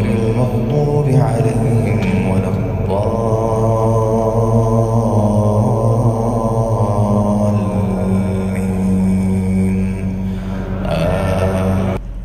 غير المغضوب عليهم ولا الضالين.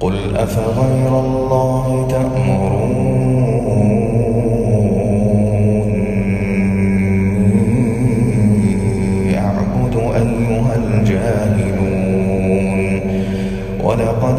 قل أفغير الله تأمروني أعبد أيها الجاهلون ولقد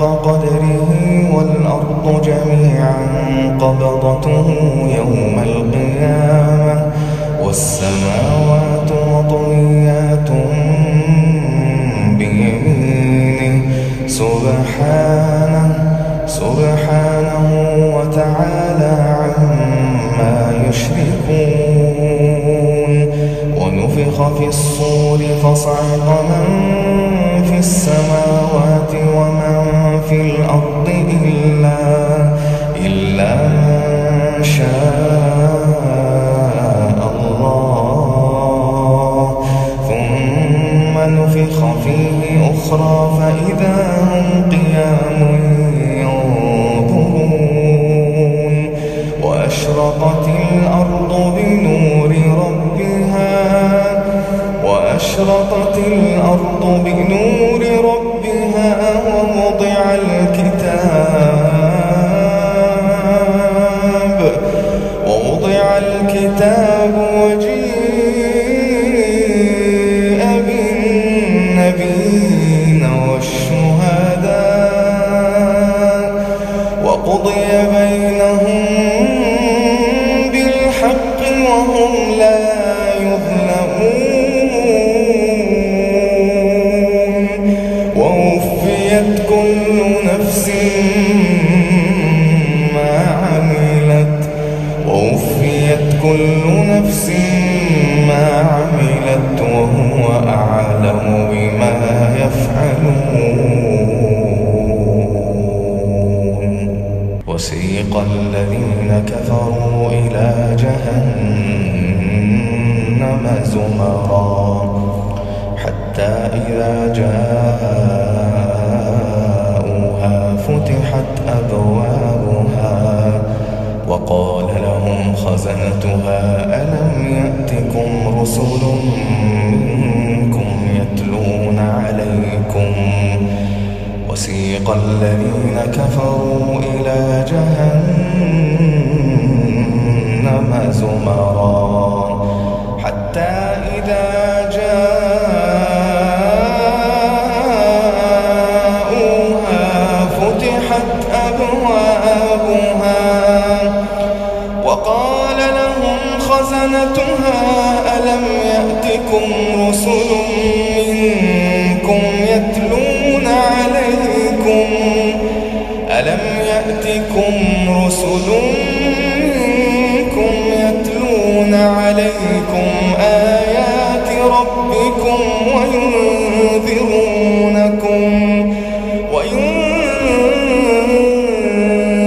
حق قدره والأرض جميعا قبضته يوم القيامة والسماوات مطويات بيمينه سبحانه سبحانه وتعالى عما يشركون ونفخ في الصور فصعق من في السماوات فإذا هم قيام ينظرون وأشرقت الأرض بنور ربها وأشرقت الأرض بنور كل نفس ما عملت وهو أعلم بما يفعلون. وسيق الذين كفروا خزنتها ألم يأتكم رسل منكم يتلون عليكم؟ وسيق الذين كفروا إلى جهنم زمرا. يتلون عليكم؟ ألم يأتكم رسل منكم يتلون عليكم آيات ربكم وينذرونكم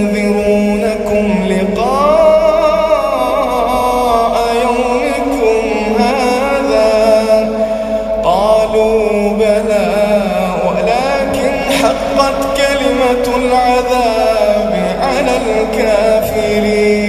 وينذرونكم لقاء يومكم هذا؟ قالوا حقت كلمة العذاب على الكافرين.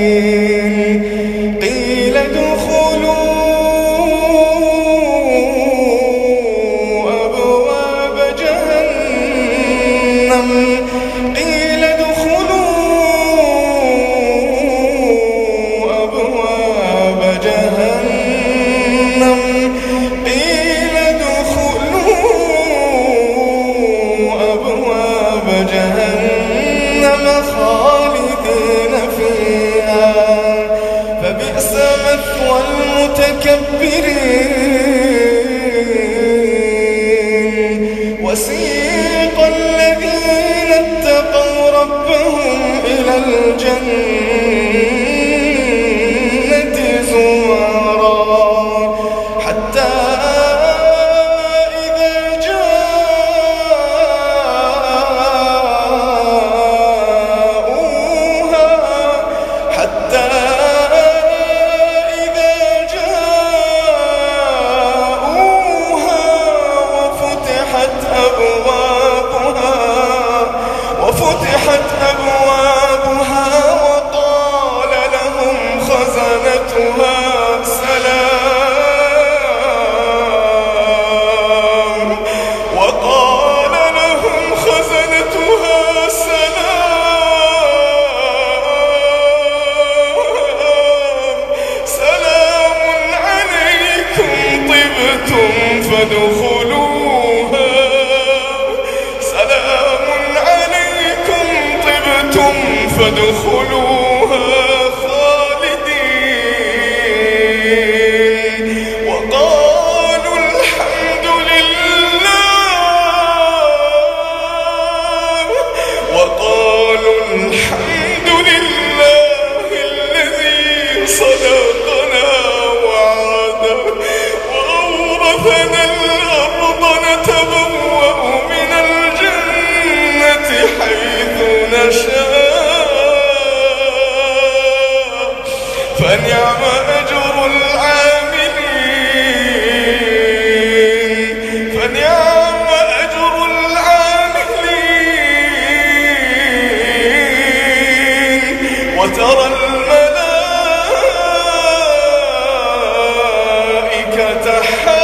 المتكبرين وسيق الذين اتقوا ربهم إلى الجنة. فادخلوها سلام عليكم طبتم فادخلوها خالدين. وقالوا الحمد لله. وقالوا الحمد لله الذي صدقنا وعده. وأورثنا فنعم أجر العاملين. فنعم أجر العاملين. وترى الملائكة حافين